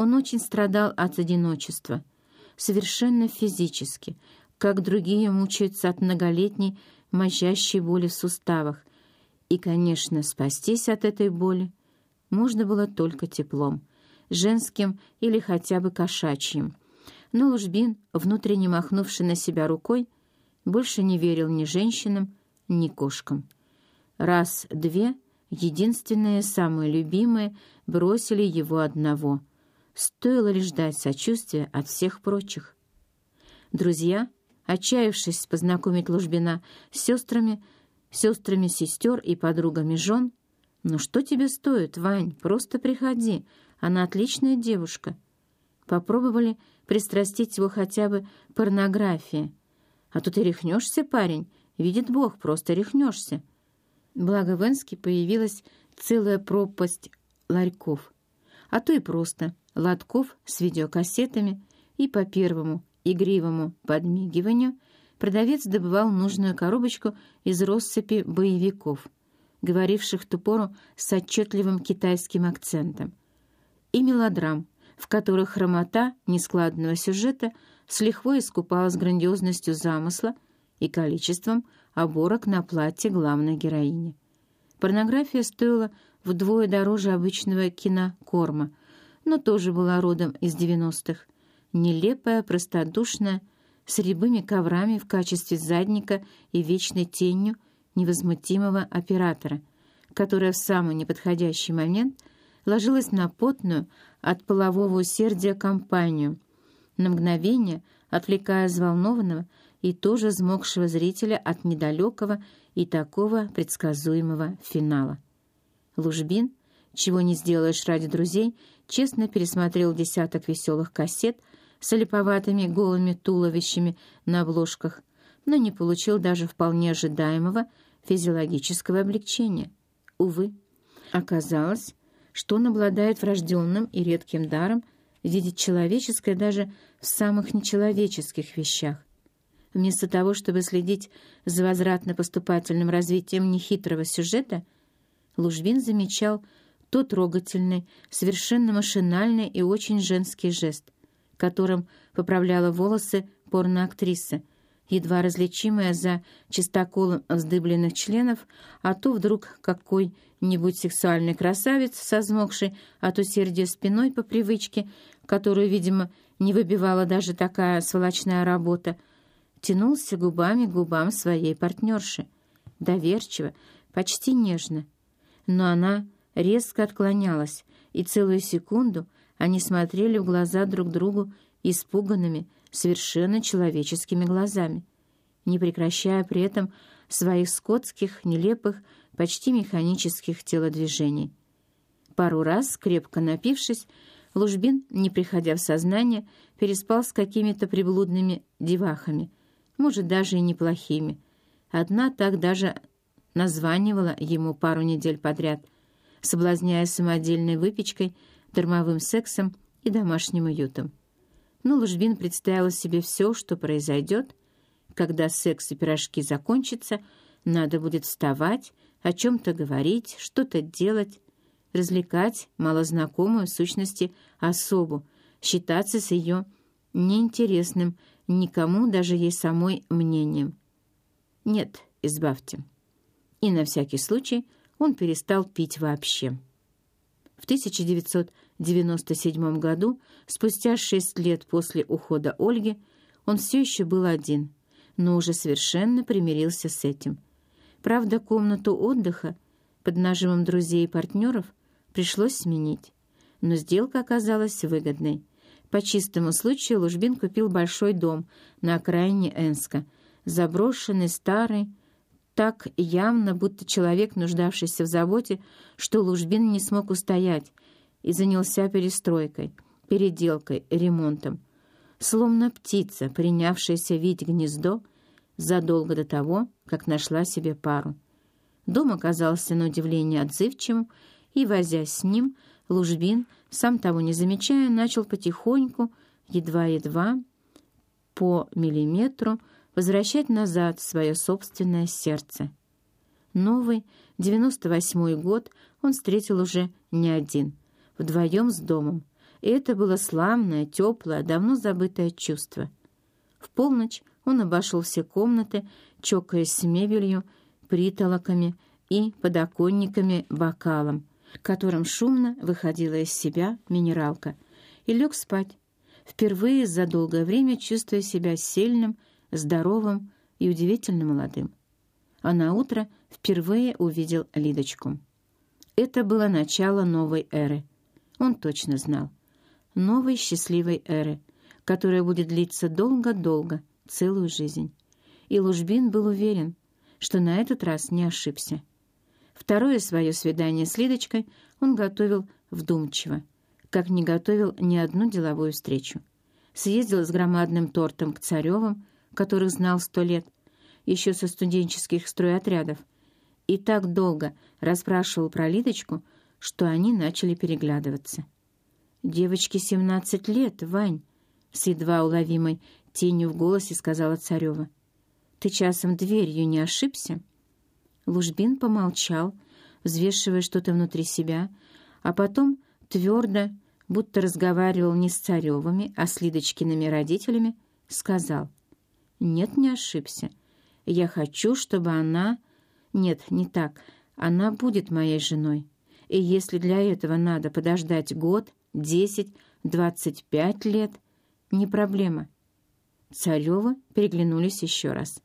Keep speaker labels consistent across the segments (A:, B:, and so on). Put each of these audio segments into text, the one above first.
A: Он очень страдал от одиночества, совершенно физически, как другие мучаются от многолетней мочащей боли в суставах. И, конечно, спастись от этой боли можно было только теплом, женским или хотя бы кошачьим. Но Лужбин, внутренне махнувший на себя рукой, больше не верил ни женщинам, ни кошкам. Раз, две, единственные, самые любимые, бросили его одного. Стоило лишь ждать сочувствия от всех прочих. Друзья, отчаявшись познакомить Лужбина с сестрами, сестрами сестер и подругами жен, «Ну что тебе стоит, Вань, просто приходи, она отличная девушка». Попробовали пристрастить его хотя бы порнографией. А то ты рехнешься, парень, видит Бог, просто рехнешься. Благо в Энске появилась целая пропасть ларьков, а то и просто лотков с видеокассетами, и по первому игривому подмигиванию продавец добывал нужную коробочку из россыпи боевиков, говоривших ту пору с отчетливым китайским акцентом, и мелодрам, в которых хромота нескладного сюжета с лихвой искупалась грандиозностью замысла и количеством оборок на платье главной героини. Порнография стоила вдвое дороже обычного кинокорма, но тоже была родом из 90-х. Нелепая, простодушная, с рябыми коврами в качестве задника и вечной тенью невозмутимого оператора, которая в самый неподходящий момент ложилась на потную от полового усердия компанию, на мгновение отвлекая взволнованного и тоже взмокшего зрителя от недалекого и такого предсказуемого финала. Лужбин, чего не сделаешь ради друзей, честно пересмотрел десяток веселых кассет с олиповатыми голыми туловищами на обложках, но не получил даже вполне ожидаемого физиологического облегчения. Увы, оказалось, что он обладает врожденным и редким даром видеть человеческое даже в самых нечеловеческих вещах. Вместо того, чтобы следить за возвратно-поступательным развитием нехитрого сюжета, Лужбин замечал тот трогательный, совершенно машинальный и очень женский жест, которым поправляла волосы порноактриса, едва различимая за чистоколом вздыбленных членов, а то вдруг какой-нибудь сексуальный красавец, созмокший от усердия спиной по привычке, которую, видимо, не выбивала даже такая сволочная работа, тянулся губами к губам своей партнерши, доверчиво, почти нежно. Но она резко отклонялась, и целую секунду они смотрели в глаза друг другу испуганными, совершенно человеческими глазами, не прекращая при этом своих скотских, нелепых, почти механических телодвижений. Пару раз, крепко напившись, Лужбин, не приходя в сознание, переспал с какими-то приблудными девахами, может, даже и неплохими. Одна так даже названивала ему пару недель подряд, соблазняя самодельной выпечкой, дармовым сексом и домашним уютом. Но Лужбин представил себе все, что произойдет, когда секс и пирожки закончатся, надо будет вставать, о чем-то говорить, что-то делать, развлекать малознакомую в сущности особу, считаться с ее неинтересным никому, даже ей самой, мнением. Нет, избавьте. И на всякий случай он перестал пить вообще. В 1997 году, спустя шесть лет после ухода Ольги, он все еще был один, но уже совершенно примирился с этим. Правда, комнату отдыха под нажимом друзей и партнеров пришлось сменить, но сделка оказалась выгодной. По чистому случаю Лужбин купил большой дом на окраине Энска, заброшенный, старый, так явно, будто человек, нуждавшийся в заботе, что Лужбин не смог устоять и занялся перестройкой, переделкой, ремонтом. Словно птица, принявшаяся видеть гнездо задолго до того, как нашла себе пару. Дом оказался на удивление отзывчивым, и, возясь с ним, Лужбин, сам того не замечая, начал потихоньку, едва-едва, по миллиметру, возвращать назад свое собственное сердце. Новый, 98-й год, он встретил уже не один, вдвоем с домом, И это было славное, теплое, давно забытое чувство. В полночь он обошел все комнаты, чокаясь с мебелью, притолоками и подоконниками бокалом, которым шумно выходила из себя минералка, и лег спать, впервые за долгое время чувствуя себя сильным, здоровым и удивительно молодым. А на утро впервые увидел Лидочку. Это было начало новой эры. Он точно знал. Новой счастливой эры, которая будет длиться долго-долго, целую жизнь. И Лужбин был уверен, что на этот раз не ошибся. Второе свое свидание с Лидочкой он готовил вдумчиво, как не готовил ни одну деловую встречу. Съездил с громадным тортом к Царевым, которых знал сто лет, еще со студенческих стройотрядов, и так долго расспрашивал про Лидочку, что они начали переглядываться. «Девочке семнадцать лет, Вань», — с едва уловимой тенью в голосе сказала Царева. «Ты часом дверью не ошибся?» Лужбин помолчал, взвешивая что-то внутри себя, а потом твердо, будто разговаривал не с Царевыми, а с Лидочкиными родителями, сказал. «Нет, не ошибся. Я хочу, чтобы она...» «Нет, не так. Она будет моей женой. И если для этого надо подождать год, десять, двадцать пять лет, не проблема». Царевы переглянулись еще раз.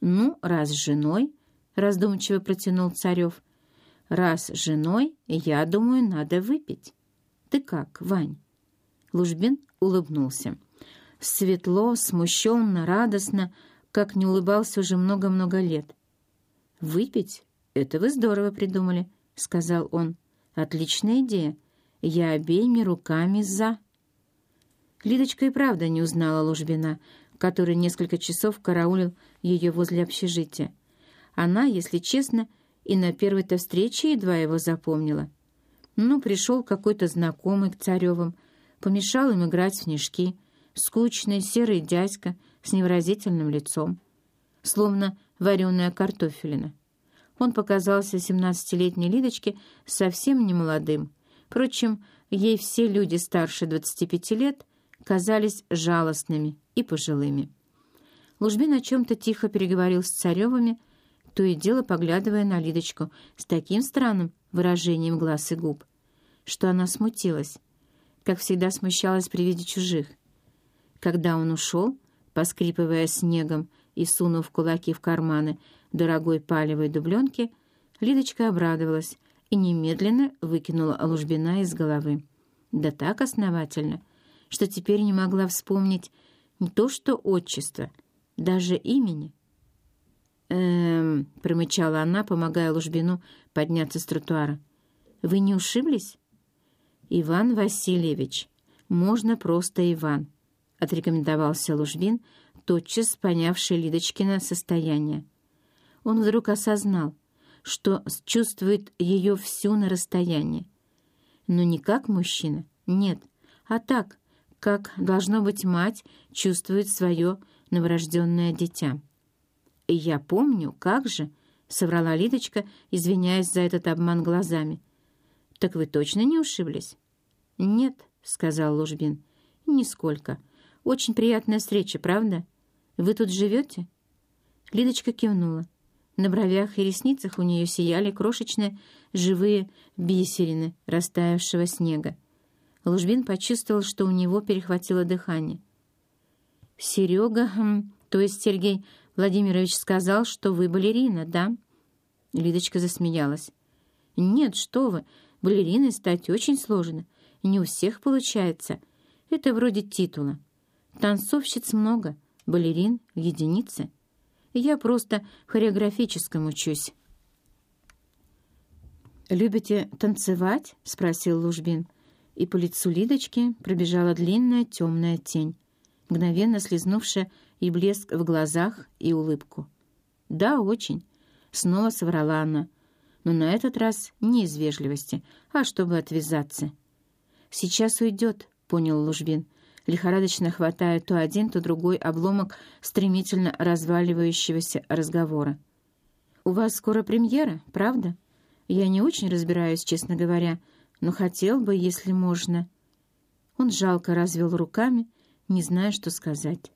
A: «Ну, раз женой...» — раздумчиво протянул Царев. «Раз женой, я думаю, надо выпить». Ты как, Вань?» Лужбин улыбнулся. Светло, смущенно, радостно, как не улыбался уже много-много лет. «Выпить? Это вы здорово придумали», — сказал он. «Отличная идея. Я обеими руками за». Лидочка и правда не узнала Лужбина, который несколько часов караулил ее возле общежития. Она, если честно, и на первой-то встрече едва его запомнила. Ну, пришел какой-то знакомый к Царевым, помешал им играть в снежки, скучный серый дядька с невыразительным лицом, словно вареная картофелина. Он показался семнадцатилетней Лидочке совсем не молодым. Впрочем, ей все люди старше двадцати пяти лет казались жалостными и пожилыми. Лужбин о чем-то тихо переговорил с Царевыми, то и дело поглядывая на Лидочку с таким странным выражением глаз и губ, что она смутилась, как всегда смущалась при виде чужих. Когда он ушел, поскрипывая снегом и сунув кулаки в карманы дорогой палевой дубленки, Лидочка обрадовалась и немедленно выкинула Лужбина из головы. Да так основательно, что теперь не могла вспомнить не то что отчество, даже имени. «Эм...» — промычала она, помогая Лужбину подняться с тротуара. «Вы не ушиблись?» «Иван Васильевич. Можно просто Иван», — отрекомендовался Лужбин, тотчас понявший Лидочкино состояние. Он вдруг осознал, что чувствует ее всю на расстоянии. Но не как мужчина, нет, а так, как, должно быть, мать чувствует свое новорожденное дитя. «Я помню, как же», — соврала Лидочка, извиняясь за этот обман глазами. «Так вы точно не ушиблись?» «Нет», — сказал Лужбин. «Нисколько. Очень приятная встреча, правда? Вы тут живете?» Лидочка кивнула. На бровях и ресницах у нее сияли крошечные живые бисерины растаявшего снега. Лужбин почувствовал, что у него перехватило дыхание. «Серега, хм, то есть Сергей Владимирович сказал, что вы балерина, да?» Лидочка засмеялась. «Нет, что вы, балериной стать очень сложно. Не у всех получается. Это вроде титула. Танцовщиц много, балерин — единицы. Я просто хореографическому учусь». «Любите танцевать?» — спросил Лужбин. И по лицу Лидочки пробежала длинная темная тень, мгновенно слезнувшая и блеск в глазах, и улыбку. «Да, очень», — снова соврала она, но на этот раз не из вежливости, а чтобы отвязаться. «Сейчас уйдет», — понял Лужбин, лихорадочно хватая то один, то другой обломок стремительно разваливающегося разговора. «У вас скоро премьера, правда? Я не очень разбираюсь, честно говоря, но хотел бы, если можно». Он жалко развел руками, не зная, что сказать.